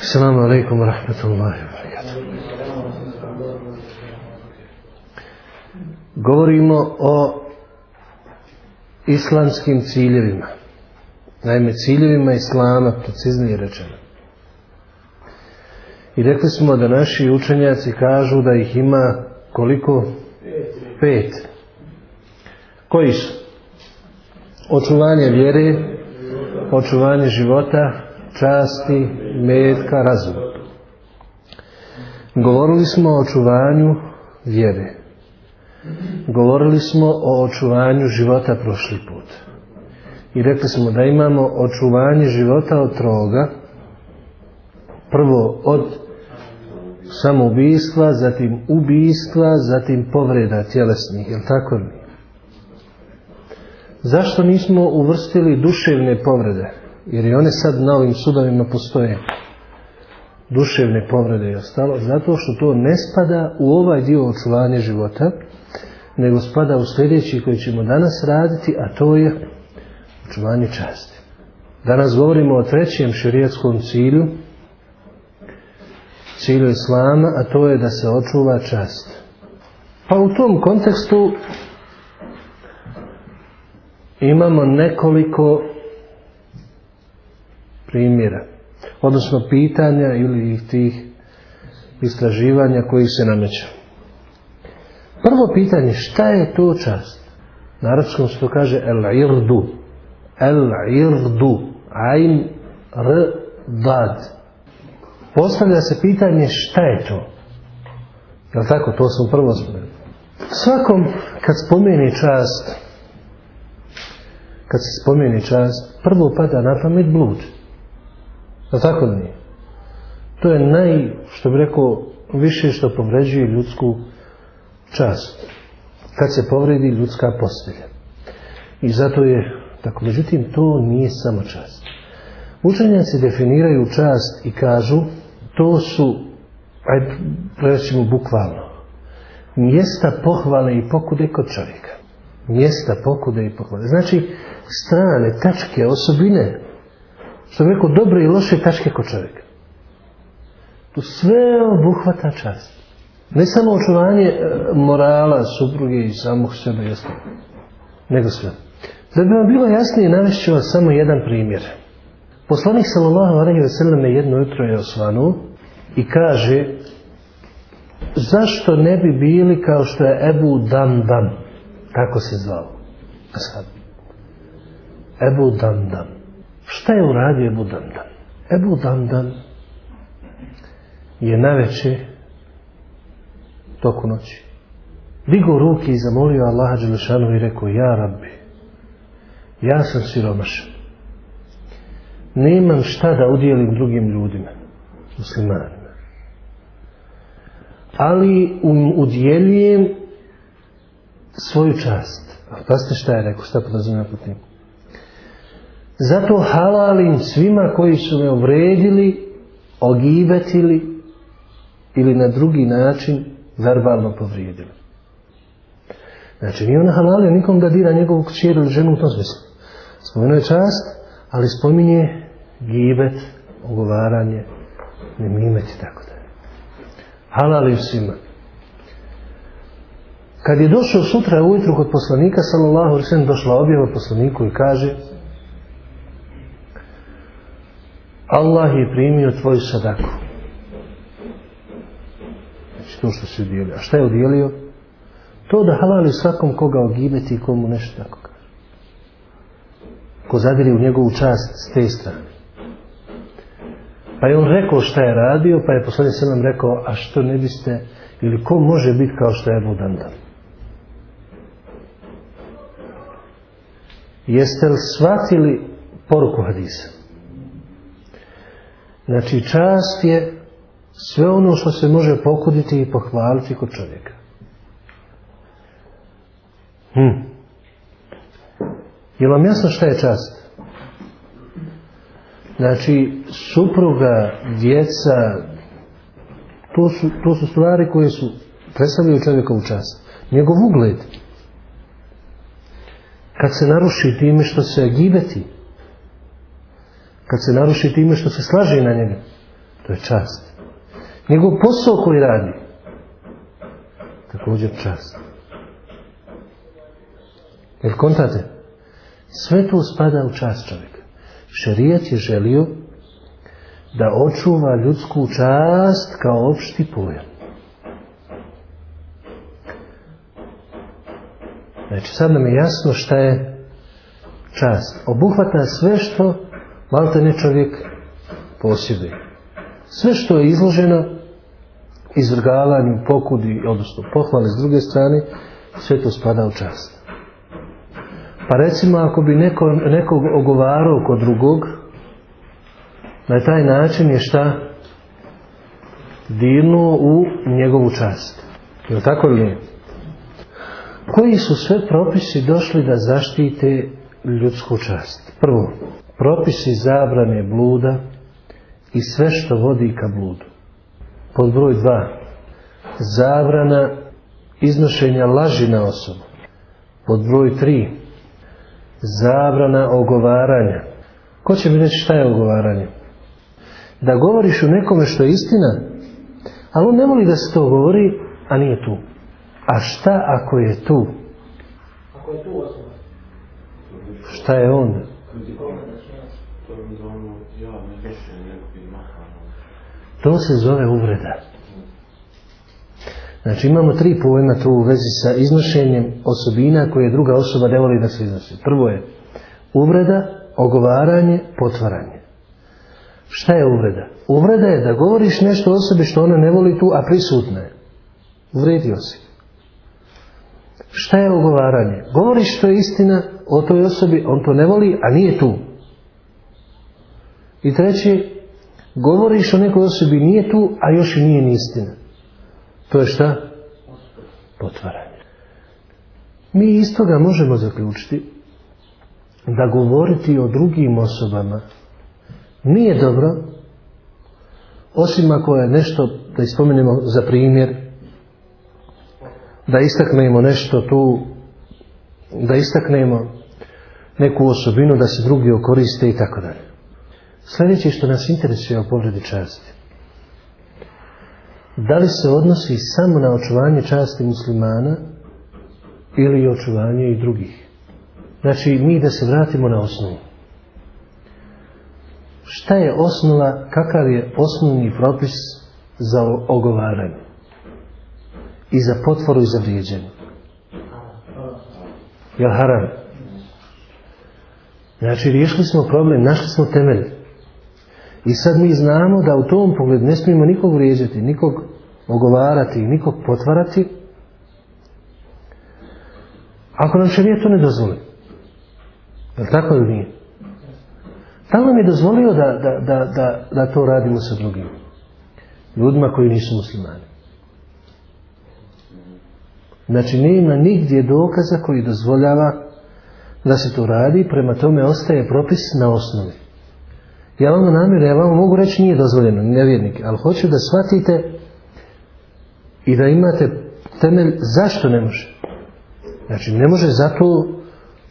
Assalamu alaikum wa rahmatullahi wa barakatuh. Govorimo o islamskim ciljevima. Naime, ciljevima islama, preciznije rečeno. I rekli smo da naši učenjaci kažu da ih ima koliko? Pet. Koji su? Očuvanje vjere, očuvanje života, časti, metka, razum. Govorili smo o očuvanju vjere. Govorili smo o očuvanju života prošli put. I rekli smo da imamo očuvanje života od troga. Prvo od samoubistva, zatim ubistva, zatim povreda tjelesnih. Je tako mi? Zašto nismo uvrstili duševne povrede? Jer i one sad na ovim sudovima postoje duševne povrede i ostalo. Zato što to ne spada u ovaj dio očuvanja života nego spada u sljedeći koji ćemo danas raditi, a to je očuvanje časti. Danas govorimo o trećem širijetskom cilju, cilju Islama, a to je da se očuva čast. Pa u tom kontekstu imamo nekoliko primjera, odnosno pitanja ili tih istraživanja koji se nameću. Prvo pitanje, šta je to čast? Na arabskom se to kaže el irdu. El irdu. Ain r dad. Postavlja se pitanje šta je to? Jel tako? To sam prvo spomenuo. Svakom kad spomeni čast kad se spomeni čast prvo pada na pamet blud. Da tako da nije? To je naj, što bi rekao, više što povređuje ljudsku čast kad se povredi ljudska postelja. I zato je tako. Međutim, to nije samo čast. Učenjaci definiraju čast i kažu to su, ajde, prećemo bukvalno, mjesta pohvale i pokude kod čovjeka. Mjesta pokude i pohvale. Znači, strane, tačke, osobine, što bi rekao, dobre i loše tačke kod čovjeka. To sve obuhvata čast. Ne samo očuvanje e, morala, supruge i samog sebe i ostalo. Nego sve. Da bi vam bilo jasnije, navešću vas samo jedan primjer. Poslanik sallallahu alejhi ve selleme jedno jutro je osvanu i kaže zašto ne bi bili kao što je Ebu Damdam tako se zvao Ashab. Ebu Damdam šta je uradio Ebu Dandan? Ebu Dandan je naveče toku noći. Digo ruke i zamolio Allaha Đelešanu i rekao, ja rabbi, ja sam siromašan. Nemam šta da udjelim drugim ljudima, muslimanima. Ali um, udjeljujem svoju čast. A pa ste šta je rekao, šta podrazumio po tim? Zato halalim svima koji su me uvredili, ogibetili ili na drugi način verbalno povrijedili. Znači, nije ona halalio nikom da dira njegovu kćeru ili ženu u tom smislu. Spomenuo je čast, ali spominje gibet, ogovaranje, nemimet i tako da. Halalio svima. Kad je došao sutra ujutru kod poslanika, sallallahu alaihi sallam, došla objava poslaniku i kaže Allah je primio tvoju sadaku znači, to što si udjelio. A šta je udjelio? To da halali svakom koga ogibeti i komu nešto tako kaže. Ko zadiri u njegovu čast s te strane. Pa je on rekao šta je radio, pa je poslanik se nam rekao, a što ne biste, ili ko može biti kao što je Ebu Dandan? Jeste li shvatili poruku hadisa? Znači, čast je sve ono što se može pokuditi i pohvaliti kod čovjeka. Hm. Je vam jasno šta je čast? Znači, supruga, djeca, to su, to su stvari koje su predstavljaju čovjekovu čast. Njegov ugled. Kad se naruši time što se gibeti, kad se naruši time što se slaže na njega, to je čast. Njegov posao koji radi, također čast. Jel kontate, sve to spada u čast čovjeka. Šerijat je želio da očuva ljudsku čast kao opšti pojam. Znači sad nam je jasno šta je čast. Obuhvata sve što malte ne čovjek posjeduje. Sve što je izloženo izvrgavanju, pokudi, odnosno pohvale s druge strane, sve to spada u čast. Pa recimo ako bi neko, nekog ogovarao kod drugog, na taj način je šta? Dirnuo u njegovu čast. Je li tako ili nije? Koji su sve propisi došli da zaštite ljudsku čast? Prvo, propisi zabrane bluda i sve što vodi ka bludu. Pod broj dva, zabrana iznošenja laži na osobu. Pod broj tri, zabrana ogovaranja. Ko će mi reći šta je ogovaranje? Da govoriš o nekome što je istina, ali on ne voli da se to govori, a nije tu. A šta ako je tu? Ako je tu osoba. Šta je onda? To se zove uvreda. Znači imamo tri pojma tu u vezi sa iznošenjem osobina koje druga osoba ne voli da se iznosi. Prvo je uvreda, ogovaranje, potvaranje. Šta je uvreda? Uvreda je da govoriš nešto osobi što ona ne voli tu, a prisutna je. Uvredio si. Šta je ogovaranje? Govoriš što je istina o toj osobi, on to ne voli, a nije tu. I treći, govoriš o nekoj osobi, nije tu, a još i nije ni istina. To je šta? Potvaranje. Mi iz toga možemo zaključiti da govoriti o drugim osobama nije dobro, osim ako je nešto, da ispomenemo za primjer, da istaknemo nešto tu, da istaknemo neku osobinu, da se drugi okoriste i tako dalje. Sljedeće što nas interesuje o povredi časti. Da li se odnosi samo na očuvanje časti muslimana ili očuvanje i drugih? Znači, mi da se vratimo na osnovu. Šta je osnova, kakav je osnovni propis za ogovaranje? I za potvoru i za vrijeđenje? Je haram? Znači, riješili smo problem, našli smo temelj. I sad mi znamo da u tom pogledu ne smijemo nikog vrijeđati, nikog ogovarati, nikog potvarati, ako nam šarijet to ne dozvoli. Je li tako ili nije? Da nam je dozvolio da, da, da, da, da to radimo sa drugim? Ljudima koji nisu muslimani. Znači, nema nigdje dokaza koji dozvoljava da se to radi, prema tome ostaje propis na osnovi. Ja vam namjer, ja vam mogu reći nije dozvoljeno, nevjernik, ali hoću da shvatite i da imate temelj zašto ne može. Znači, ne može zato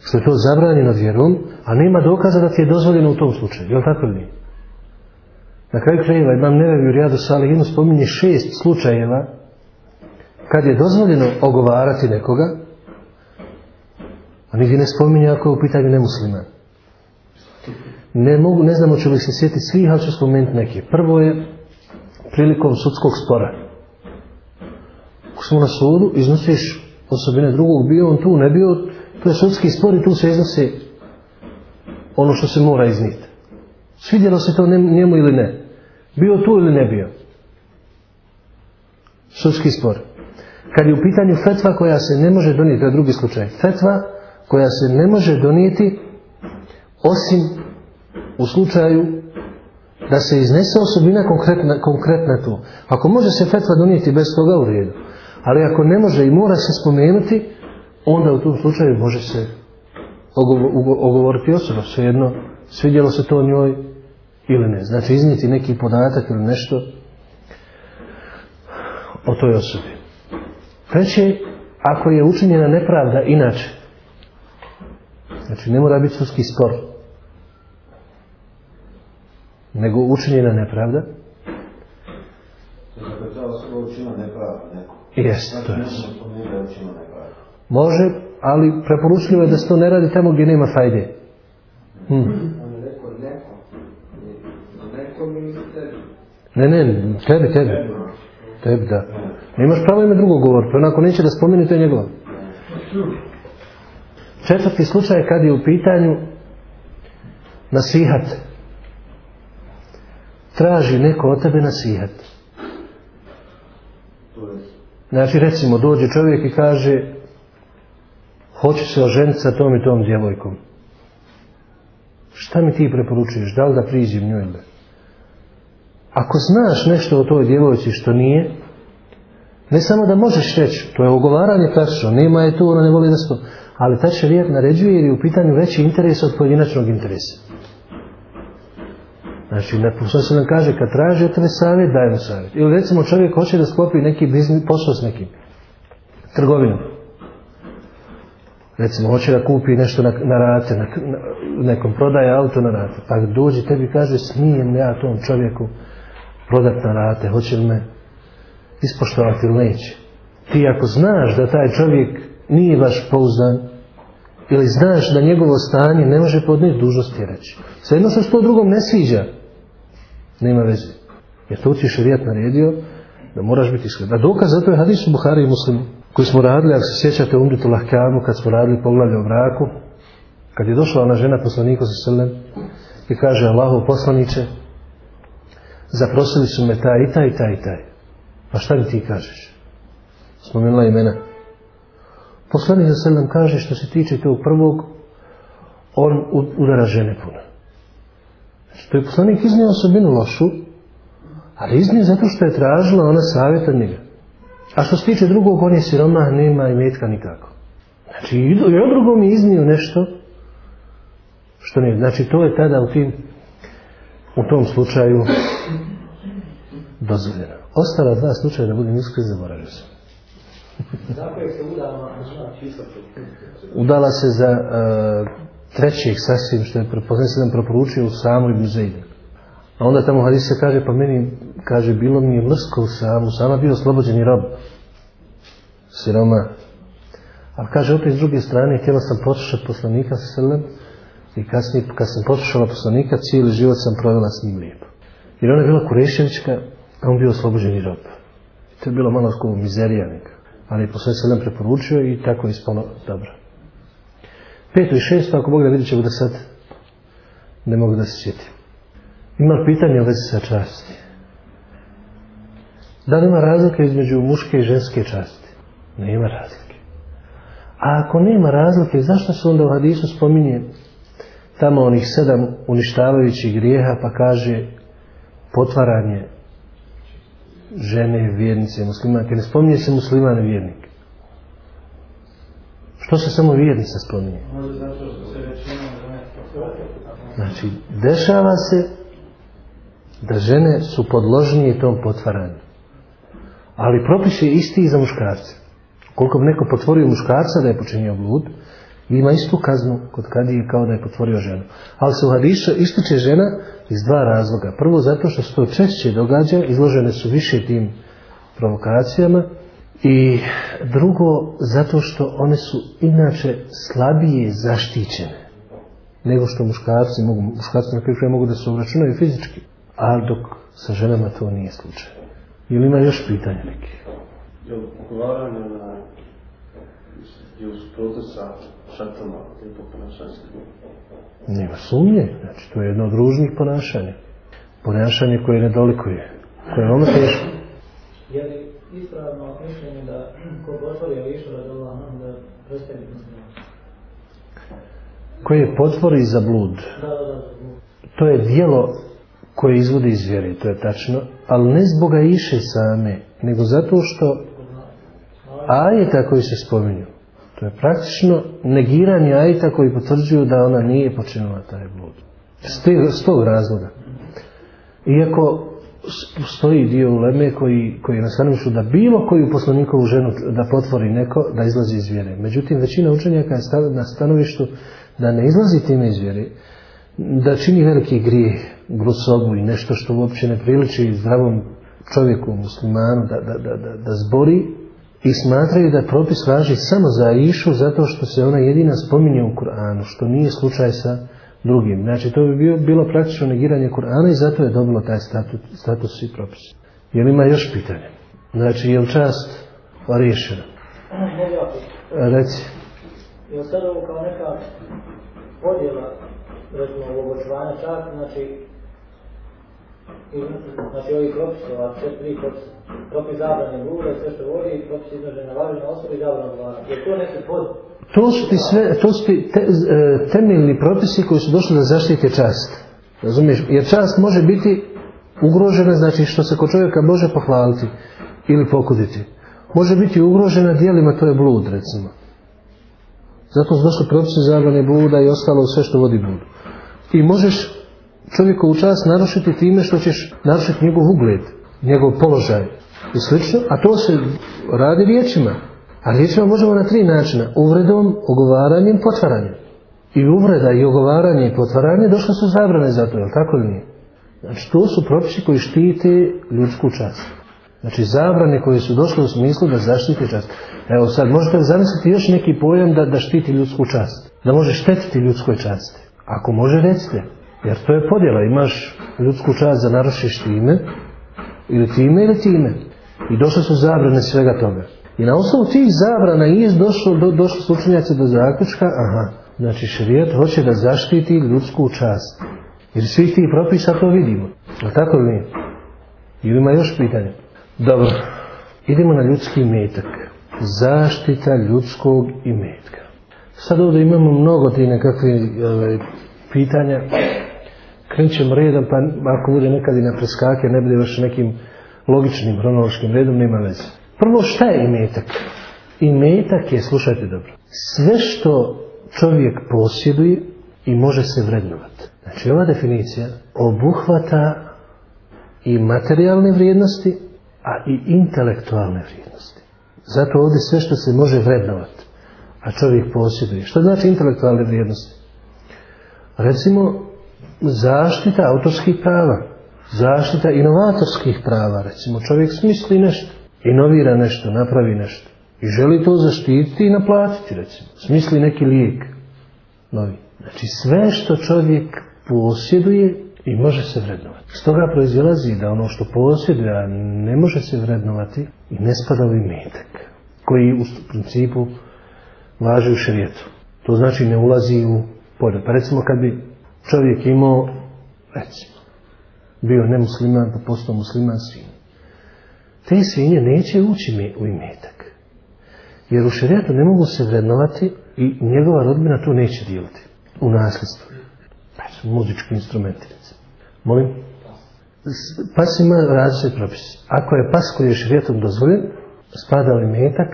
što je to zabranjeno vjerom, a nema dokaza da ti je dozvoljeno u tom slučaju. Je li tako li? Na kraju krajeva imam nevevi u Rijadu Salihinu spominje šest slučajeva kad je dozvoljeno ogovarati nekoga, a nigdje ne spominje ako je u pitanju nemusliman. Ne, mogu, ne znamo ću li se sjetiti svih, ali ću spomenuti neke. Prvo je prilikom sudskog spora. Ako smo na sudu, iznosiš osobine drugog, bio on tu, ne bio, to je sudski spor i tu se iznosi ono što se mora izniti. Svidjelo se to njemu ili ne. Bio tu ili ne bio. Sudski spor. Kad je u pitanju fetva koja se ne može donijeti, to je drugi slučaj. Fetva koja se ne može donijeti osim u slučaju Da se iznese osobina konkretna, konkretna to. Ako može se fetva donijeti bez toga u redu. Ali ako ne može i mora se spomenuti, onda u tom slučaju može se ogovoriti osoba. Svejedno, svidjelo se to njoj ili ne. Znači iznijeti neki podatak ili nešto o toj osobi. Treće, ako je učinjena nepravda inače, znači ne mora biti sudski spor, nego učinjena nepravda. Dakle, ta osoba učinila nepravda neko. Jeste, to je. Znači, Može, ali preporučljivo je da se to ne radi tamo gdje nema fajde. Hm. Ne, ne, tebi, tebi. Tebi, da. Nemaš pravo ime drugog govoriti, onako neće da spomeni, to je njegovo. Četvrti slučaj je kad je u pitanju nasihat. Traži neko od tebe nasihat. Znači, recimo, dođe čovjek i kaže hoću se oženiti sa tom i tom djevojkom. Šta mi ti preporučuješ? Da li da priđem njoj ili? Ako znaš nešto o toj djevojci što nije, ne samo da možeš reći, to je ogovaranje klasično, nema je tu, ona ne voli da se ali ta šarijat naređuje jer je u pitanju veći interes od pojedinačnog interesa. Znači, ne se nam kaže, kad traži od tebe savjet, daj mu savjet. Ili recimo čovjek hoće da sklopi neki biznis, posao s nekim, trgovinom. Recimo, hoće da kupi nešto na, na rate, na, na, nekom prodaje auto na rate. Pa dođi tebi i kaže, smijem ja tom čovjeku prodat na rate, hoće li me ispoštovati ili neće. Ti ako znaš da taj čovjek nije baš pouzdan, ili znaš da njegovo stanje ne može podnijeti dužnosti reći. Svejedno se što drugom ne sviđa, nema veze. Jer to ti je šarijat naredio da moraš biti iskren. A dokaz zato je hadis u Buhari i Muslimu koji smo radili, ako se sjećate Umritu Lahkamu, kad smo radili poglavlje o braku, kad je došla ona žena poslaniku sa selem i kaže Allahu poslaniće, zaprosili su me taj i taj i taj i taj. Pa šta mi ti kažeš? Spomenula imena. Poslanik za selem kaže što se tiče tog prvog, on udara žene puno. Znači, to je poslanik iznio osobinu lošu, ali iznio zato što je tražila ona savjet od njega. A što se tiče drugog, on je siromah, nema i metka nikako. Znači, i on drugom je iznio nešto, što ne, znači, to je tada u tim, u tom slučaju dozvoljeno. Ostala dva slučaja, da budem iskren, zaboravio sam. Zato se udala. Udala se za uh, trećeg sasvim, što je prepoznat se nam proporučio u samu Ibn Zaidu. A onda tamo hadis se kaže, pa meni, kaže, bilo mi je mrsko u samu, sama bio oslobođeni rob. Siroma. A kaže, opet s druge strane, htjela sam poslušati poslanika sa srlem i kasnije, kad sam poslušala poslanika, cijeli život sam provela s njim lijepo. Jer ona je bila kureševička, a on bio oslobođeni rob. I to je bilo malo skovo mizerija neka. Ali je poslanik selem preporučio i tako je ispalo dobro. Peto i šesto, ako Bog da vidjet ćemo da sad ne mogu da se sjetim. Ima pitanje u vezi sa časti. Da li ima razlike između muške i ženske časti? Nema razlike. A ako nema razlike, zašto se onda u hadisu spominje tamo onih sedam uništavajućih grijeha, pa kaže potvaranje žene, vjernice, muslimanke. Ne spominje se musliman i vjernik. Što se samo vjernica spominje? Znači, dešava se da žene su podložnije tom potvaranju. Ali propis je isti i za muškarce. Koliko bi neko potvorio muškarca da je počinio blud, ima istu kaznu kod kadije kao da je potvorio ženu. Ali se u hadisu ističe žena iz dva razloga. Prvo zato što se to češće događa, izložene su više tim provokacijama i drugo zato što one su inače slabije zaštićene nego što muškarci mogu, muškarci na kraju mogu da se obračunaju fizički ali dok sa ženama to nije slučaj. Ili ima još pitanja neki? Je li pogovaranje na je u suprotu sa šatama lijepo ponašanje? Nema sumnje, znači to je jedno od ružnih ponašanja. Ponašanje koje ne dolikuje, koje je ono teško. Je li ispravno mišljenje da ko potvori Ališu rad Allah da prestaje musliman? Koje potvori za blud, Da, da, da. to je dijelo koje izvode iz vjere, to je tačno, ali ne zbog iše same, nego zato što ajeta koji se spominju, to je praktično negiranje ajta koji potvrđuju da ona nije počinila taj blud. S, te, s tog razloga. Iako stoji dio uleme koji, koji je da bilo koju poslanikovu ženu da potvori neko, da izlazi iz vjere. Međutim, većina učenjaka je stav, na stanovištu da ne izlazi time iz vjere, da čini veliki grijeh, grusobu i nešto što uopće ne priliči zdravom čovjeku, muslimanu, da, da, da, da, da zbori i smatraju da propis važi samo za Išu zato što se ona jedina spominje u Kur'anu, što nije slučaj sa drugim. Znači, to bi bio, bilo praktično negiranje Kur'ana i zato je dobilo taj status, status i propis. Jel ima još pitanje? Znači, je li čast riješena? Reci. Je li sad ovo kao neka podjela, recimo, ovog očuvanja časti, znači, znači, ovi propisi, ova sve tri propisi, propis zabrane blude, sve što voli, propis iznožene važne osobe i zabrane vlada. Je to neki pod, To su ti sve, to su ti te, e, temeljni propisi koji su došli da zaštite čast. Razumiješ? Jer čast može biti ugrožena, znači što se kod čovjeka može pohvaliti ili pokuditi. Može biti ugrožena dijelima, to je blud, recimo. Zato su došli propisi zabrane bluda i ostalo sve što vodi bludu. I možeš čovjekovu čast narušiti time što ćeš narušiti njegov ugled, njegov položaj i slično, a to se radi riječima. A riječima možemo na tri načina. Uvredom, ogovaranjem, potvaranjem. I uvreda i ogovaranje i potvaranje došle su zabrane za to, je li tako ili nije? Znači, to su propisi koji štite ljudsku čast. Znači, zabrane koje su došle u smislu da zaštite čast. Evo sad, možete li zamisliti još neki pojam da, da štiti ljudsku čast? Da može štetiti ljudskoj časti? Ako može, recite. Jer to je podjela. Imaš ljudsku čast da narušiš time, ili time, ili time. I došle su zabrane svega toga. I na osnovu tih zabrana iz došlo, do, došlo su učenjaci do zaključka, aha, znači šarijet hoće da zaštiti ljudsku čast. Jer svih tih propisa to vidimo. A tako li nije? Ili ima još pitanje? Dobro, idemo na ljudski metak. Zaštita ljudskog imetka. Sad ovdje imamo mnogo ti nekakve ovaj, pitanja. Krenut redom, pa ako bude nekad i na preskake, ne bude još nekim logičnim, hronološkim redom, nema veze. Prvo šta je imetak? Imetak je, slušajte dobro, sve što čovjek posjeduje i može se vrednovati. Znači ova definicija obuhvata i materijalne vrijednosti, a i intelektualne vrijednosti. Zato ovdje sve što se može vrednovati, a čovjek posjeduje. Što znači intelektualne vrijednosti? Recimo, zaštita autorskih prava, zaštita inovatorskih prava, recimo čovjek smisli nešto, inovira nešto, napravi nešto i želi to zaštititi i naplatiti, recimo. Smisli neki lijek novi. Znači sve što čovjek posjeduje i može se vrednovati. S toga proizilazi da ono što posjeduje, a ne može se vrednovati i ne spada u imetak, koji u principu važi u šarijetu. To znači ne ulazi u polje. Pa recimo kad bi čovjek imao, recimo, bio nemusliman, pa postao musliman sin te svinje neće ući u imetak. Jer u šarijetu ne mogu se vrednovati i njegova rodbina to neće dijeliti u nasljedstvu. Pa muzički instrumenti. Molim? Pas ima različit propis. Ako je pas koji je šarijetom dozvoljen, spada u imetak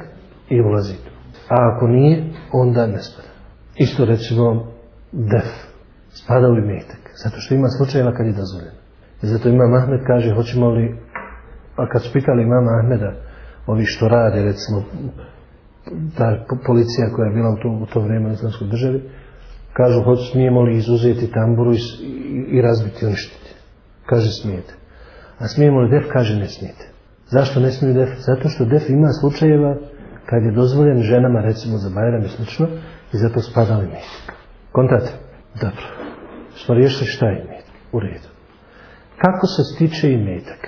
i ulazi tu. A ako nije, onda ne spada. Isto recimo def. Spada u imetak. Zato što ima slučajeva kad je dozvoljen. I zato ima Mahmed kaže, hoćemo li A kad su pitali mama Ahmeda, ovi što rade, recimo, ta policija koja je bila u to, u to vrijeme u islamskoj državi, kažu, hoć, smijemo li izuzeti tamburu i, i, i razbiti, uništiti. Kaže, smijete. A smijemo li def? Kaže, ne smijete. Zašto ne smiju def? Zato što def ima slučajeva kad je dozvoljen ženama, recimo, za bajram i slično, i zato spadali mi. imetak. Kontate? Dobro. Smo riješili šta je imetak. U redu. Kako se stiče imetak?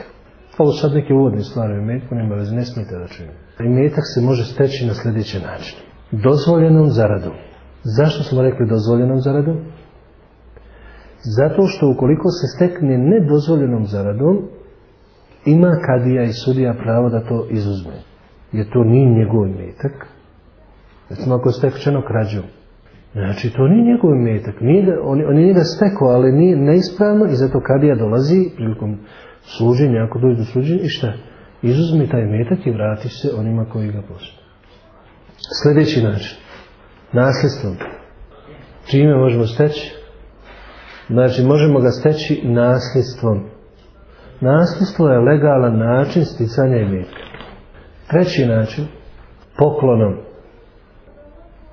Pa ovo sad neke uvodne stvari u imetku, nema veze, ne smijete da čujem. Imetak se može steći na sljedeći način. Dozvoljenom zaradom. Zašto smo rekli dozvoljenom zaradom? Zato što ukoliko se stekne nedozvoljenom zaradom, ima kadija i sudija pravo da to izuzme. Jer to nije njegov imetak. Recimo ako je stekčeno krađom. Znači, to nije njegov metak. Nije da, on, on je njega stekao, ali nije neispravno i zato kadija dolazi prilikom služenja, ako dođe do služenja, i šta? Izuzmi taj metak i vrati se onima koji ga postoje. Sljedeći način. Nasljedstvom. Čime možemo steći? Znači, možemo ga steći nasljedstvom. Nasljedstvo je legalan način sticanja imetka. Treći način, poklonom.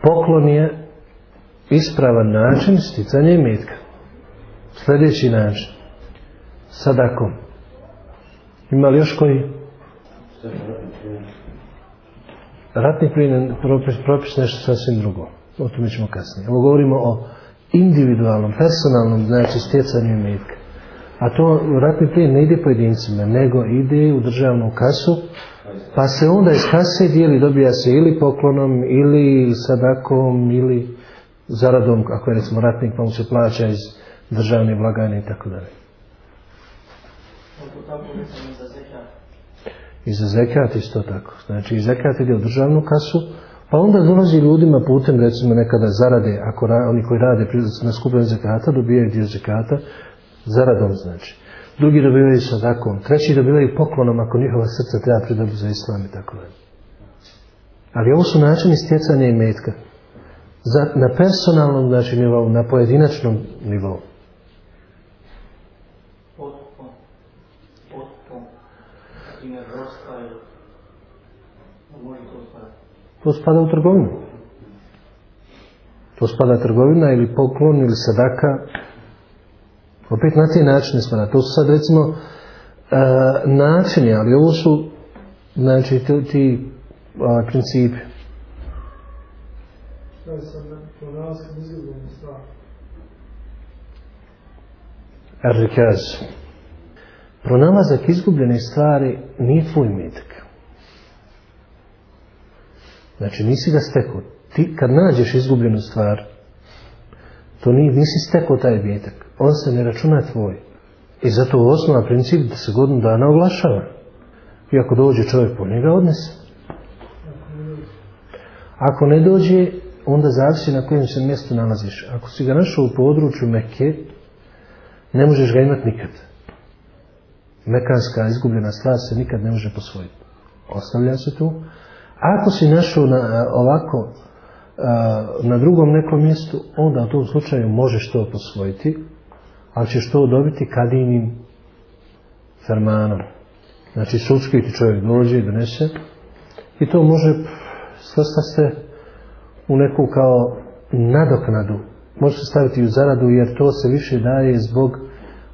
Poklon je ispravan način sticanja imetka. Sljedeći način, sadakom. Ima li još koji? Ratni plin propis, propis nešto sasvim drugo. O tome ćemo kasnije. Ovo govorimo o individualnom, personalnom, znači stjecanju imetka. A to ratni plin ne ide pojedincima, nego ide u državnu kasu, pa se onda iz kase dijeli, dobija se ili poklonom, ili sadakom, ili zaradom, ako je recimo ratnik, pa mu se plaća iz državne blagajne i tako dalje. I za zekat isto tako. Znači i zekat ide u državnu kasu, pa onda dolazi ljudima putem recimo nekada zarade, ako ra, oni koji rade na skupljenju zekata, dobijaju dio zekata, zaradom znači. Drugi dobivaju sadakom, treći dobivaju poklonom ako njihova srca treba pridobu za islam i tako dalje. Ali ovo su načini stjecanja i metka. Za, na personalnom znači, nivou, na pojedinačnom nivou. To spada u trgovinu. To spada trgovina ili poklon ili sadaka. Opet na te načine spada. To su sad recimo uh, načini, ali ovo su znači ti, ti uh, principi. Šta sam pronalazak izgubljeni stvar? Rikaz. Pronalazak izgubljene stvari nije tvoj metak. Znači nisi ga stekao. Ti kad nađeš izgubljenu stvar, to nije, nisi stekao taj metak. On se ne računa tvoj. I zato u osnova princip da se godinu dana oglašava. I ako dođe čovjek po njega, odnese. Ako ne dođe, onda zavisi na kojem se mjestu nalaziš. Ako si ga našao u području Mekke, ne možeš ga imati nikad. Mekanska izgubljena stvar se nikad ne može posvojiti. Ostavlja se tu. Ako si našao na, ovako na drugom nekom mjestu, onda u tom slučaju možeš to posvojiti, ali ćeš to dobiti kadinim fermanom. Znači, sudski ti čovjek dođe i donese i to može svrsta se u neku kao nadoknadu. Može se staviti u zaradu jer to se više daje zbog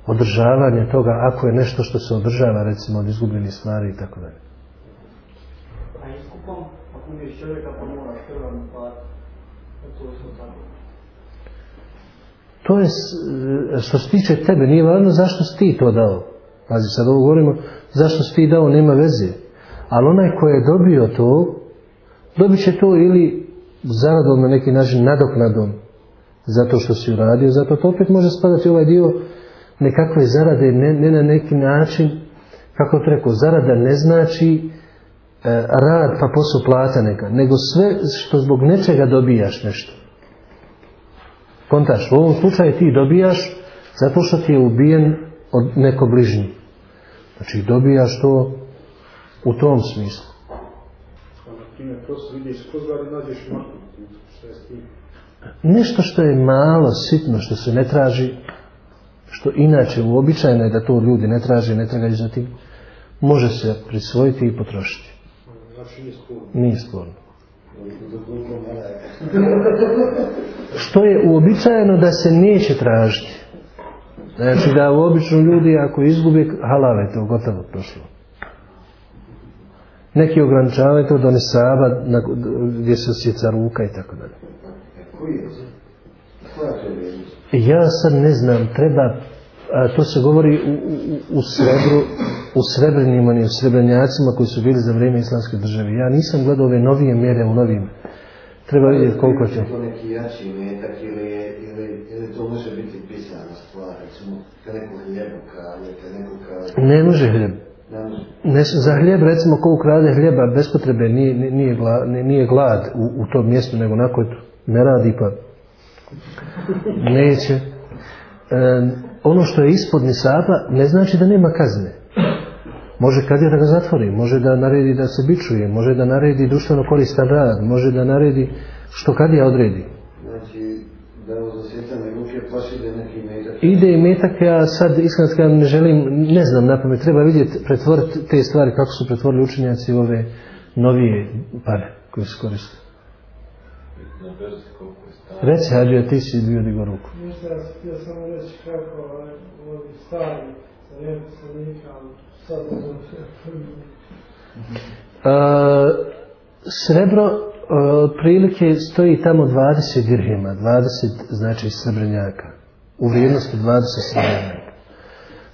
održavanja toga ako je nešto što se održava recimo od izgubljenih stvari i tako dalje. A iskupom, ako umiješ čovjeka pa moraš krvan to tako. To je što se tiče tebe, nije važno zašto si ti to dao. Pazi, sad ovo govorimo, zašto si ti dao, nema veze. Ali onaj ko je dobio to, dobit će to ili zaradom na neki način nadoknadom zato što si uradio, zato to opet može spadati ovaj dio nekakve zarade, ne, ne na neki način, kako to rekao, zarada ne znači e, rad pa posao plata neka, nego sve što zbog nečega dobijaš nešto. Kontaš, u ovom slučaju ti dobijaš zato što ti je ubijen od neko bližnji. Znači dobijaš to u tom smislu. Primjer, prosto vidiš, ko zvari nađeš maknu, šta je s tim? Nešto što je malo, sitno, što se ne traži, što inače uobičajeno je da to ljudi ne traže, ne tragaju za tim, može se prisvojiti i potrošiti. Znači, nije sporno. Nije sporno. Što je uobičajeno da se neće tražiti. Znači da uobično ljudi ako izgube halave to gotovo prošlo. Neki ograničavaju to do nesaba na, gdje se osjeca ruka i tako dalje. Ja sad ne znam, treba, a, to se govori u, u, u srebru, u srebrnim, onim srebrenjacima koji su bili za vrijeme islamske države. Ja nisam gledao ove novije mjere u novim. Treba vidjeti koliko će. Je to neki jači metak ili, ili, ili to može biti pisana stvar, recimo, kad neko hljeb ukrade, kad neko ukrade, Ne može hljeb ne za hljeb, recimo, ko ukrade hljeba bez potrebe nije, nije, glad, nije glad u, u tom mjestu, nego onako ne radi pa Neće. E, ono što je ispod nisaba ne znači da nema kazne. Može kad je da ga zatvori, može da naredi da se bičuje, može da naredi društveno koristan rad, može da naredi što kad je odredi. Znači, da ovo zasjetane ruke posjede neki metak. Ide i metak, ja sad iskreno ne želim, ne znam na treba vidjeti, pretvoriti te stvari kako su pretvorili učenjaci ove novije pare koje se koriste. Reci, Hadžija, ti si bio digo ruku. Ja sam htio samo reći kako ovaj, ovi stari sa lijepo stanika, sad ne E, srebro e, otprilike stoji tamo 20 dirhima, 20 znači srebrnjaka, u vrijednosti 20 srebrnjaka.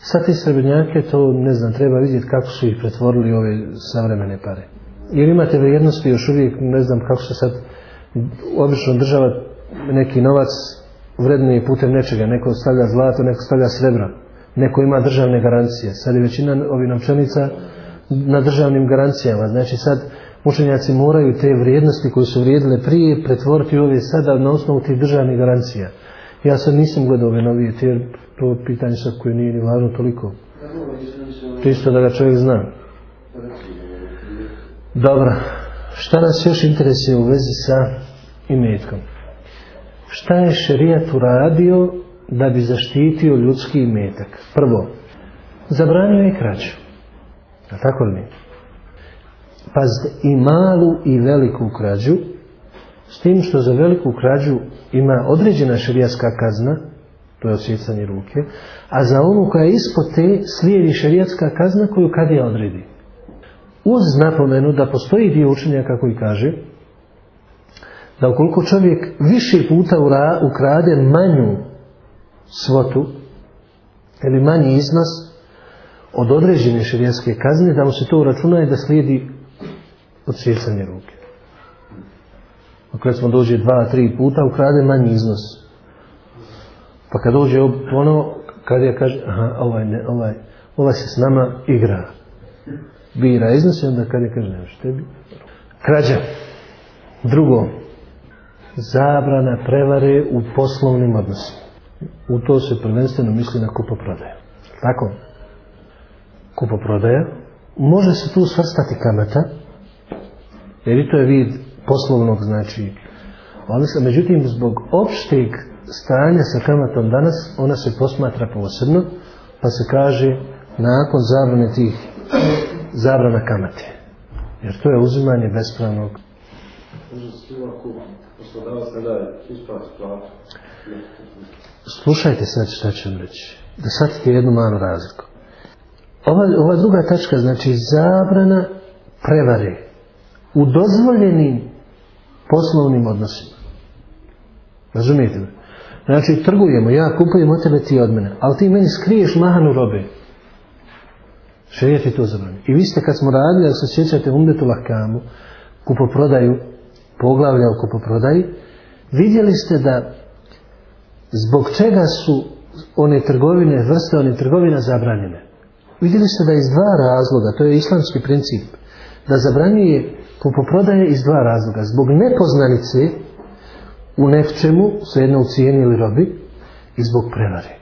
Sad ti srebrnjake, to ne znam, treba vidjeti kako su ih pretvorili ove savremene pare. Jer imate vrijednosti još uvijek, ne znam kako se sad, obično država neki novac vrednuje putem nečega, neko stavlja zlato, neko stavlja srebro, neko ima državne garancije. Sad je većina ovih novčanica na državnim garancijama. Znači sad učenjaci moraju te vrijednosti koje su vrijedile prije pretvoriti u ove sada na osnovu tih državnih garancija. Ja sad nisam gledao ove novije, jer to pitanje sad koje nije ni važno toliko. Čisto da ga čovjek zna. Dobro, šta nas još interesuje u vezi sa imetkom? Šta je šerijat uradio da bi zaštitio ljudski imetak? Prvo, zabranio je krađu. A tako li mi? Pazite, i malu i veliku krađu, s tim što za veliku krađu ima određena šerijaska kazna, to je osjecanje ruke, a za onu koja je ispod te slijedi šerijatska kazna koju kad je odredi. Uz napomenu da postoji dio učenjaka koji kaže da ukoliko čovjek više puta ura- ukrade manju svotu ili manji iznos od određene šerijatske kazne, da mu se to uračuna i da slijedi odsjecanje ruke. Ako recimo dođe dva, tri puta, ukrade manji iznos. Pa kad dođe ono, kad je kaže, aha, ovaj, ne, ovaj, ovaj se s nama igra. Bira iznos i onda kad je kaže, nemaš tebi. Krađa. Drugo, zabrana prevare u poslovnim odnosima. U to se prvenstveno misli na kupoprodaju. Tako? Kupoprodaja. Može se tu svrstati kamata, jer i to je vid poslovnog, znači, odnosa. Međutim, zbog opšteg stanja sa kamatom danas, ona se posmatra posebno, pa se kaže nakon zabrane tih zabrana kamate. Jer to je uzimanje bespravnog slušajte sad šta ću vam reći. Da shvatite jednu malu razliku. Ova, ova druga tačka znači zabrana prevare u dozvoljenim poslovnim odnosima. Razumijete me? Znači, trgujemo, ja kupujem od tebe, ti od mene, ali ti meni skriješ mahanu robe. Šerijet je to zabranio. I vi ste kad smo radili, da se sjećate umdetu lahkamu, kupoprodaju, poglavlja o kupoprodaji, vidjeli ste da zbog čega su one trgovine, vrste one trgovina zabranjene. Vidjeli ste da iz dva razloga, to je islamski princip, da zabranjuje kupoprodaje iz dva razloga. Zbog nepoznanice u nefčemu, svejedno u cijeni ili robi, i zbog prevare.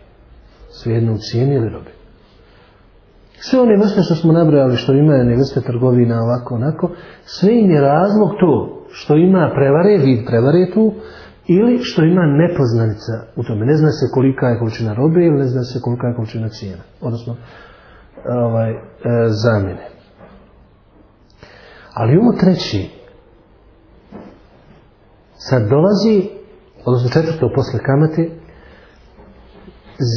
Svejedno u cijeni ili robi. Sve one vrste što smo nabrojali, što imaju one vrste trgovina ovako, onako, sve im je razlog to što ima prevare, vid prevare tu, ili što ima nepoznanica u tome. Ne zna se kolika je količina robe ili ne zna se kolika je količina cijena. Odnosno, ovaj, e, zamjene. Ali imamo treći. Sad dolazi, odnosno četvrto posle kamate,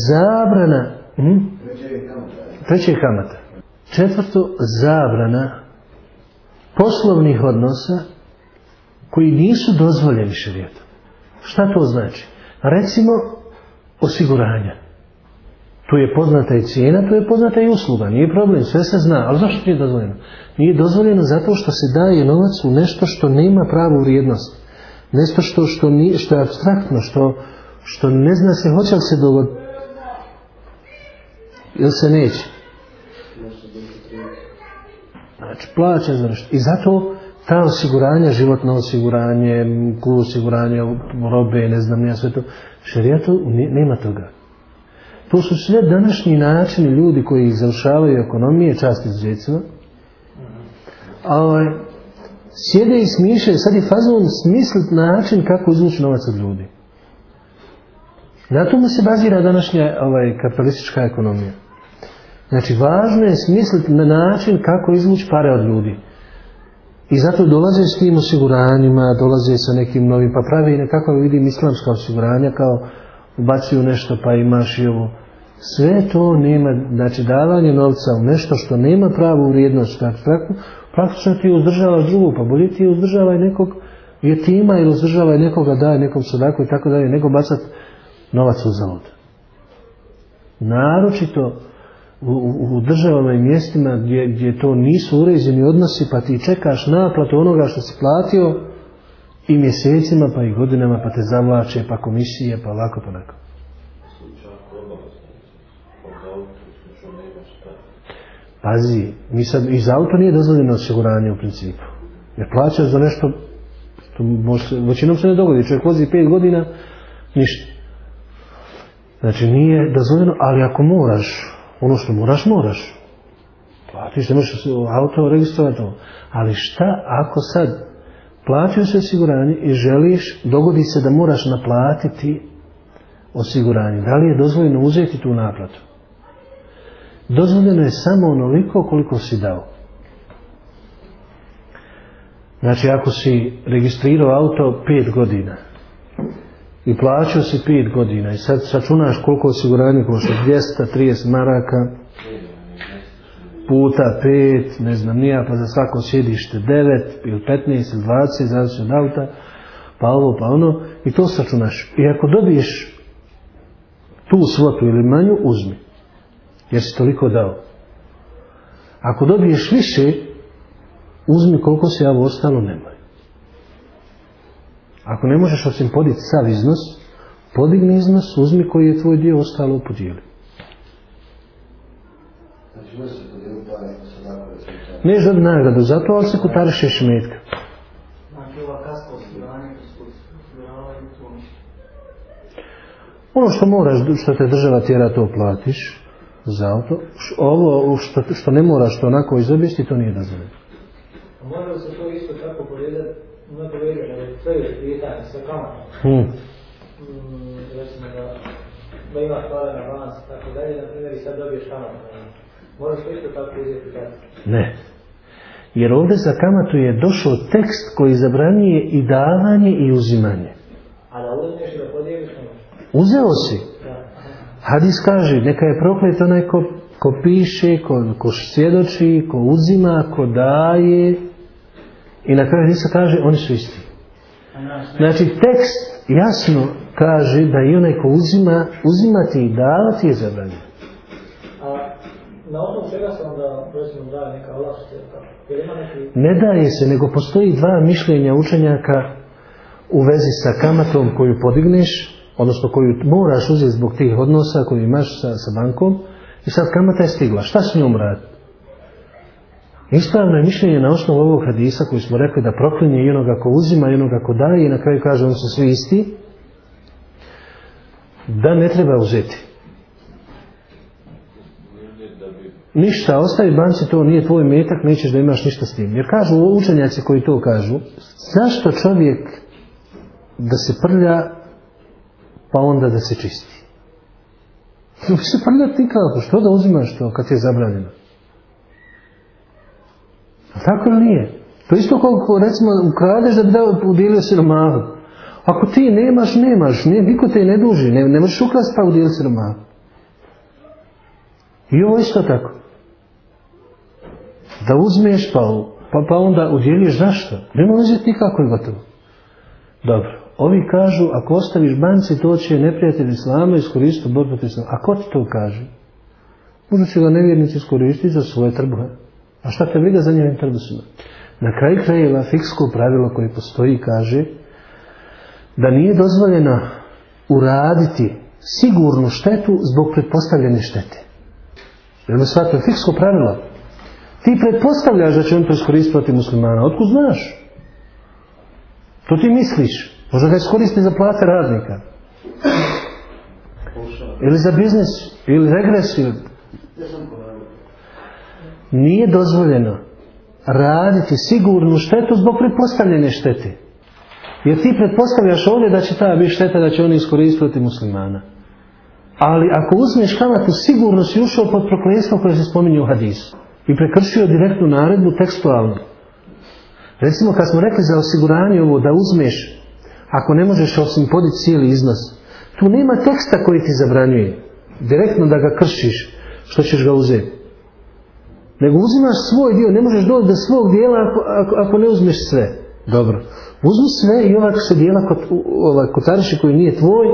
zabrana, hm? treće je kamata. Četvrto, zabrana poslovnih odnosa koji nisu dozvoljeni šarijetom. Šta to znači? Recimo, osiguranja. Tu je poznata i cijena, tu je poznata i usluga. Nije problem, sve se zna. Ali zašto nije dozvoljeno? Nije dozvoljeno zato što se daje novac u nešto što nema pravu vrijednost. Nešto što, što, nije, što je abstraktno, što, što ne zna se hoće li se dogoditi. Ili se neće. Znači, plaća za nešto. I zato ta osiguranja, životno osiguranje, kul osiguranje, robe, ne znam, ja sve to, šarijatu nema toga. To su sve današnji načini ljudi koji završavaju ekonomije, čast izuzetcima. a ovaj, sjede i smišljaju, sad je fazon smislit način kako izvući novac od ljudi. Na tomu se bazira današnja ovaj, kapitalistička ekonomija. Znači, važno je smisliti na način kako izvući pare od ljudi. I zato dolaze s tim osiguranjima, dolaze sa nekim novim, pa pravi i nekako vidim islamska osiguranja kao ubacuju nešto pa imaš i ovo. Sve to nema, znači davanje novca u nešto što nema pravu vrijednost, znači, tako, tako, praktično ti uzdržavaš drugu, pa bolje ti uzdržavaj nekog jetima ili uzdržavaj nekoga daj nekom sadaku i tako dalje, nego bacat novac u zavod. Naročito u, u, u državama i mjestima gdje, gdje to nisu uređeni odnosi pa ti čekaš naplatu onoga što si platio i mjesecima pa i godinama pa te zavlače pa komisije pa lako, pa onako. Pazi, mi sad, i za auto nije dozvoljeno osiguranje u principu. Jer plaćaš za nešto što može, većinom se ne dogodi. Čovjek vozi pet godina, ništa. Znači nije dozvoljeno, ali ako moraš, ono što moraš, moraš. Platiš, ne možeš auto registrovati to. Ali šta ako sad platio se osiguranje i želiš, dogodi se da moraš naplatiti osiguranje. Da li je dozvoljeno uzeti tu naplatu? Dozvoljeno je samo onoliko koliko si dao. Znači, ako si registrirao auto 5 godina i plaćao si 5 godina i sad sačunaš koliko osiguranje košta 230 maraka puta 5, ne znam nija, pa za svako sjedište 9 ili 15 ili 20, zavisno od auta, pa ovo, pa ono, i to sačunaš. I ako dobiješ tu svotu ili manju, uzmi. Jer si toliko dao. Ako dobiješ više, uzmi koliko se javo ostalo, nemoj. Ako ne možeš osim podići sav iznos, podigni iznos, uzmi koji je tvoj dio ostalo podijeli. Znači, Ne želi nagradu, zato ali se kutariše šmetka. Znači. Ono što moraš, što te država tjera, to platiš za auto. Ovo što, što ne moraš, što onako izobjesti, to nije dozvoljeno. Može se to isto tako podijeliti, ne podijeliti, nego sve je pitanje sa kamatom. Hmm. Mm, recimo da, da imaš pare na balans i tako dalje, na primjer i sad dobiješ kamatu. Moraš to isto tako uzeti. Ne. Jer ovdje za kamatu je došao tekst koji zabranjuje i davanje i uzimanje. A da uzmeš i da podijeliš, ne možeš. Uzeo si. Hadis kaže, neka je proklet onaj ko, ko piše, ko, ko svjedoči, ko uzima, ko daje. I na kraju Hadisa kaže, oni su isti. Znači, tekst jasno kaže da i onaj ko uzima, uzimati i davati je zabranjeno. Na osnovu čega se onda, recimo, daje neka olakšica tako? Jer ima neki... Ne daje se, nego postoji dva mišljenja učenjaka u vezi sa kamatom koju podigneš, odnosno koju moraš uzeti zbog tih odnosa koju imaš sa, sa bankom, i sad kamata je stigla. Šta s njom radi? Ispravno je mišljenje na osnovu ovog hadisa koji smo rekli da proklinje i onoga ko uzima i onoga ko daje i na kraju kaže on su svi isti, da ne treba uzeti. Ništa, ostavi banci, to nije tvoj metak, nećeš da imaš ništa s tim. Jer kažu učenjaci koji to kažu, zašto čovjek da se prlja, pa onda da se čisti? Ne se prljati nikako, što da uzimaš to kad je zabranjeno? A tako ili nije? To isto koliko recimo ukradeš da bi dao udjelio siromahu. Ako ti nemaš, nemaš, ne, niko te ne duži, ne, ne možeš ukrasti pa udjelio siromahu. I ovo isto tako. Da uzmeš pa, pa, pa onda udjeliš zašto? Nema uzeti nikako i gotovo. Dobro. Ovi kažu, ako ostaviš banci, to će neprijatelj Islama iskoristiti borbu protiv Islama. A ko ti to kaže? Možda će ga nevjernici iskoristiti za svoje trbuhe. A šta te briga za njevim trbusima? Na kraju krajeva fiksko pravilo koje postoji kaže da nije dozvoljeno uraditi sigurnu štetu zbog pretpostavljene štete. Jer mi shvatio fiksko pravilo. Ti pretpostavljaš da će on to iskoristiti muslimana. Otkud znaš? To ti misliš. Možda ga iskoristi za plate radnika. Ili za biznis, ili regresiju. Nije dozvoljeno raditi sigurnu štetu zbog pretpostavljene štete. Jer ti pretpostavljaš ovdje da će ta biti šteta da će oni iskoristiti muslimana. Ali ako uzmeš kamatu, sigurno si ušao pod prokletstvo koje se spominje u hadisu. I prekršio direktnu naredbu tekstualno. Recimo kad smo rekli za osiguranje ovo da uzmeš, ako ne možeš osim podići cijeli iznos, tu nema teksta koji ti zabranjuje. Direktno da ga kršiš, što ćeš ga uzeti. Nego uzimaš svoj dio, ne možeš doći do svog dijela ako, ako, ako ne uzmeš sve. Dobro. Uzmi sve i ovako se dijela kod, ovaj, kotariši koji nije tvoj,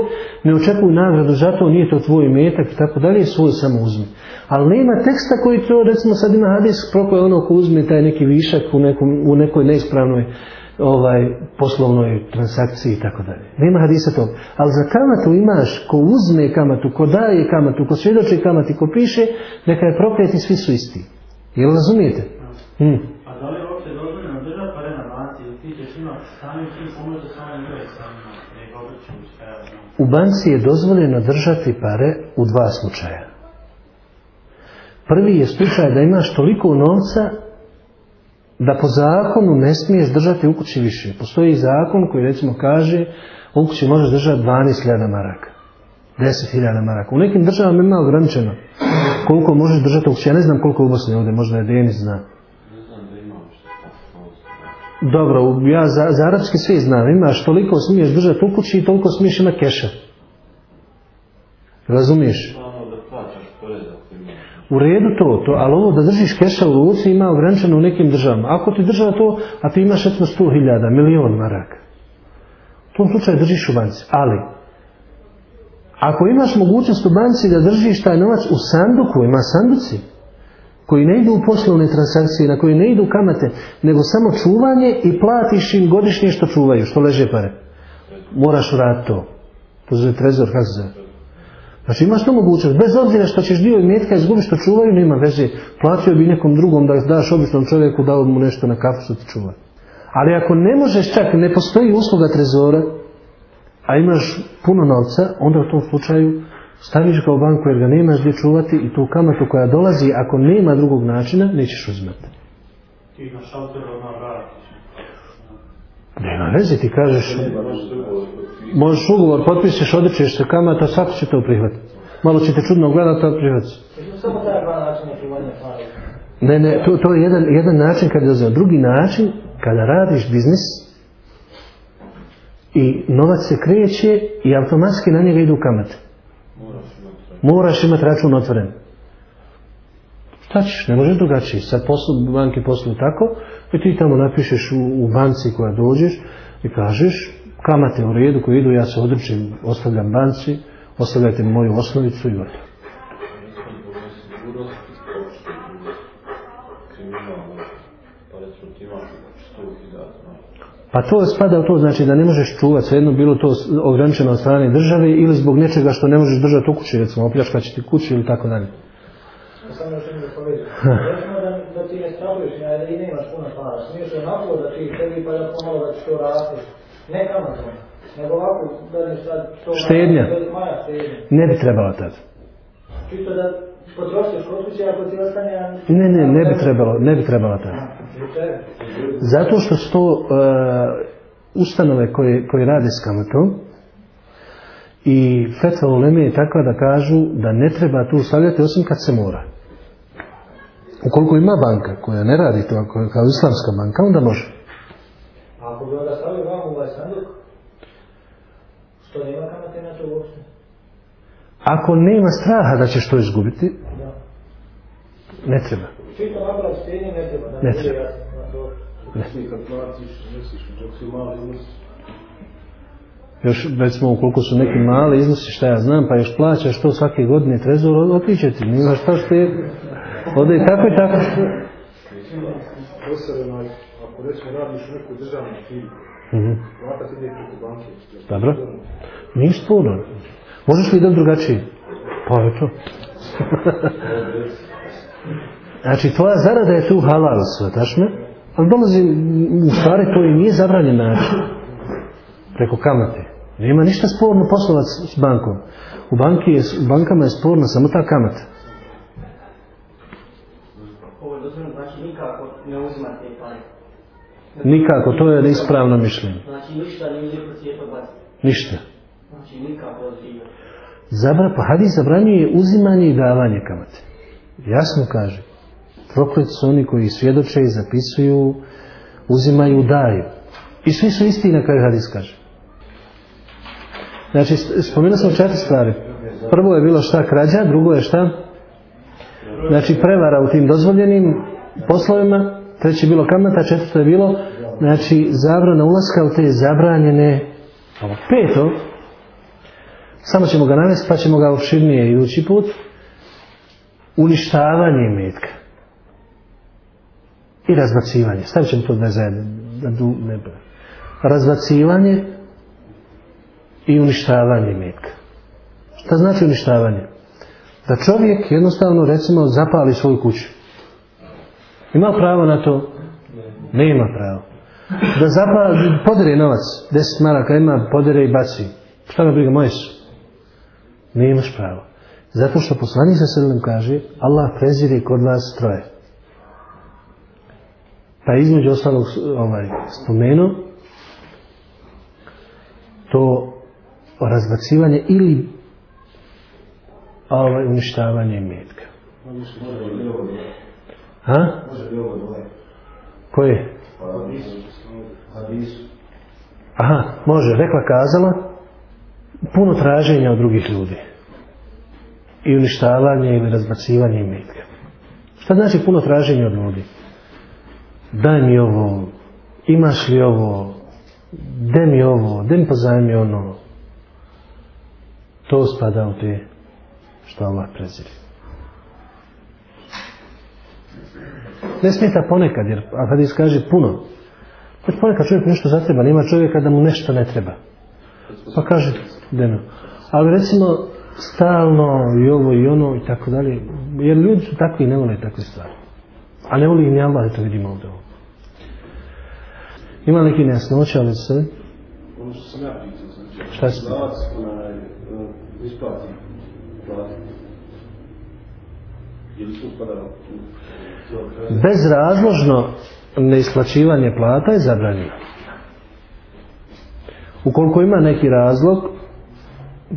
ne očekuj nagradu za to, nije to tvoj metak i tako dalje, svoj samo uzmi. Ali nema teksta koji to, recimo sad ima hadis, proko je ono ko uzme taj neki višak u, nekom, u nekoj neispravnoj ovaj poslovnoj transakciji i tako dalje. Nema hadisa tog. Ali za kamatu imaš ko uzme kamatu, ko daje kamatu, ko svjedoči kamati, ko piše, neka je prokleti, svi su isti. Jel razumijete? Hmm. A da li je uopće dozvoljeno držati pare na banci ili ti ćeš imati samim tim pomoći samo njoj samima, nego obrću šta ja znam. U banci je dozvoljeno držati pare u dva slučaja. Prvi je slučaj da imaš toliko novca da po zakonu ne smiješ držati u kući više. Postoji zakon koji recimo kaže u kući možeš držati 12.000 maraka. 10.000 maraka. U nekim državama ima ograničeno koliko možeš držati u kući. Ja ne znam koliko u Bosni ovdje, možda je Denis zna. Dobro, ja za, za arapski svi znam, imaš toliko smiješ držati u kući i toliko smiješ imati keša. Razumiješ? U redu to, to, ali ovo da držiš keša u ruci ima ograničeno u nekim državama. Ako ti država to, a ti imaš etno 100.000, milion maraka. U tom slučaju držiš u banci. Ali, ako imaš mogućnost u banci da držiš taj novac u sanduku, ima sanduci, koji ne idu u poslovne transakcije, na koji ne idu kamate, nego samo čuvanje i platiš im godišnje što čuvaju, što leže pare. Moraš uraditi to. To zove trezor, kako se zove? Znači imaš to mogućnost, bez obzira što ćeš dio imetka izgubiti što čuvaju, nema veze. Platio bi nekom drugom da daš običnom čovjeku, dao mu nešto na kafu što ti čuva. Ali ako ne možeš čak, ne postoji usluga trezora, a imaš puno novca, onda u tom slučaju staviš ga u banku jer ga nemaš gdje čuvati i tu kamatu koja dolazi, ako nema drugog načina, nećeš uzmati. Ti na šalteru. Nema veze, ti kažeš, možeš ugovor, potpišeš, odrećeš se kamata, svako će to prihvatiti. Malo ćete čudno gledati, ali prihvatiti. Samo taj dva načina čuvanja pare. Ne, ne, to, to je jedan, jedan način kada je drugi način, kada radiš biznis i novac se kreće i automatski na njega idu kamate. Moraš imati račun otvoren. Šta ćeš, ne možeš drugačije. Sad poslu, banke posluju tako i ti tamo napišeš u, u banci koja dođeš i kažeš kamate u redu koji idu, ja se odričim, ostavljam banci, ostavljajte mi moju osnovicu i gotovo. Pa to spada u to, znači da ne možeš čuvati, svejedno bilo to ograničeno od strane države ili zbog nečega što ne možeš držati u kući, recimo opljačkat će ti kuću ili tako dalje. Samo još jedno povežem. Recimo da, da ti ne strahuješ, ja, da i nemaš puno para. Smiješ onako da ti tebi pa da pomalo da ćeš to rastiš. Ne kamatom, nego ovako da ne sad... To Štednja. Štednja. Ne bi trebalo tad. Čisto da potrošiš kod kuće ako ti ostane... a- Ne, ne, ne bi trebalo, ne bi trebalo čega? Zato što su to uh, ustanove koje, koje rade s kamatom i fetva uleme je takva da kažu da ne treba tu stavljati osim kad se mora. Ukoliko ima banka koja ne radi to ako je kao islamska banka, onda može. A ako bi onda stavio vam u ovaj sanduk, što nema kamate na to uopšte? Ako nema straha da ćeš to izgubiti, ne treba. Ne treba, Ne Još recimo ukoliko su neki mali iznosi šta ja znam, pa još plaćaš to svake godine trezor, otiće ti, nima šta što je. Ode i tako i tako. Posebno, ako recimo radiš u nekoj državnoj firmi, Mhm. plata ti ide preko banke. Dobro. Ništa sporno. Možeš li da drugačije? Pa eto. Znači, tvoja zarada je tu halal, svetaš me, ali dolazi, u stvari, to i nije zabranjen način. Preko kamate. Nema ništa sporno poslovat s bankom. U, banki je, u bankama je sporno samo ta kamata. Ovo je dozvoljeno, znači nikako ne uzimate te pare. Nikako, to je neispravno mišljenje. Znači ništa ne ide kroz svijeto baciti. Ništa. Znači nikako ozbiljno. Zabra, pa hadis zabranjuje uzimanje i davanje kamate. Jasno kaže. Proklet su oni koji svjedoče i zapisuju, uzimaju, daju. I svi su isti na kraju hadis kaže. Znači, spomenuo sam četiri stvari. Prvo je bilo šta krađa, drugo je šta? Znači, prevara u tim dozvoljenim poslovima, treće je bilo kamata, četvrto je bilo, znači, zabrana ulaska u te zabranjene, ovo, peto, samo ćemo ga navesti, pa ćemo ga uširnije idući put, uništavanje metka i razbacivanje. Stavit ćemo to da zajedno, da du, ne bude. Razbacivanje i uništavanje metka. Šta znači uništavanje? Da čovjek jednostavno, recimo, zapali svoju kuću. Ima pravo na to? Nema pravo. Da zapali, podere novac, deset maraka ima, podere i baci. Šta me briga, moje su. Nemaš pravo. Zato što poslanik sa sredom kaže Allah prezire kod vas troje. Pa između ostalog ovaj, spomenu to razbacivanje ili ovaj, uništavanje metka. Ha? Koje? Aha, može, rekla kazala puno traženja od drugih ljudi i uništavanje ili razbacivanje imetka. Šta znači puno traženja od ljudi? Daj mi ovo, imaš li ovo, de mi ovo, de mi pozajmi ono. To spada u te što Allah preziri. Ne smeta ponekad, jer a kad iskaže puno, već ponekad čovjek nešto zatreba, nema čovjeka da mu nešto ne treba. Pa kaže, deno. Ali recimo, stalno i ovo i ono i tako dalje. Jer ljudi su takvi i ne vole takve stvari. A ne voli i ni Allah, to vidimo ovdje ovo. Ima neki nejasnoća, ali sve? Ono što sam ja pitao, znači, Šta si? davac, onaj, eh, isplati, plati. Ili su? Bezrazložno neisplaćivanje plata je zabranjeno. Ukoliko ima neki razlog,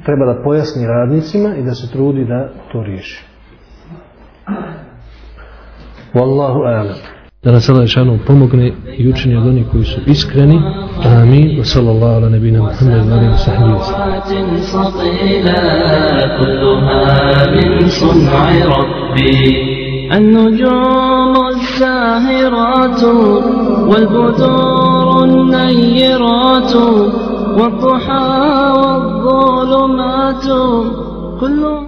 treba da pojasni radnicima i da se trudi da to riješi. Wallahu a'lam. Da nas Allah šanu pomogne i učini od onih koji su iskreni. Amin. Wa sallallahu ala nebina Muhammed wa alihi wa sahbihi. صقيلة كلها من صنع ربي النجوم الزاهرات والبدور النيرات والضحى والظلمات كل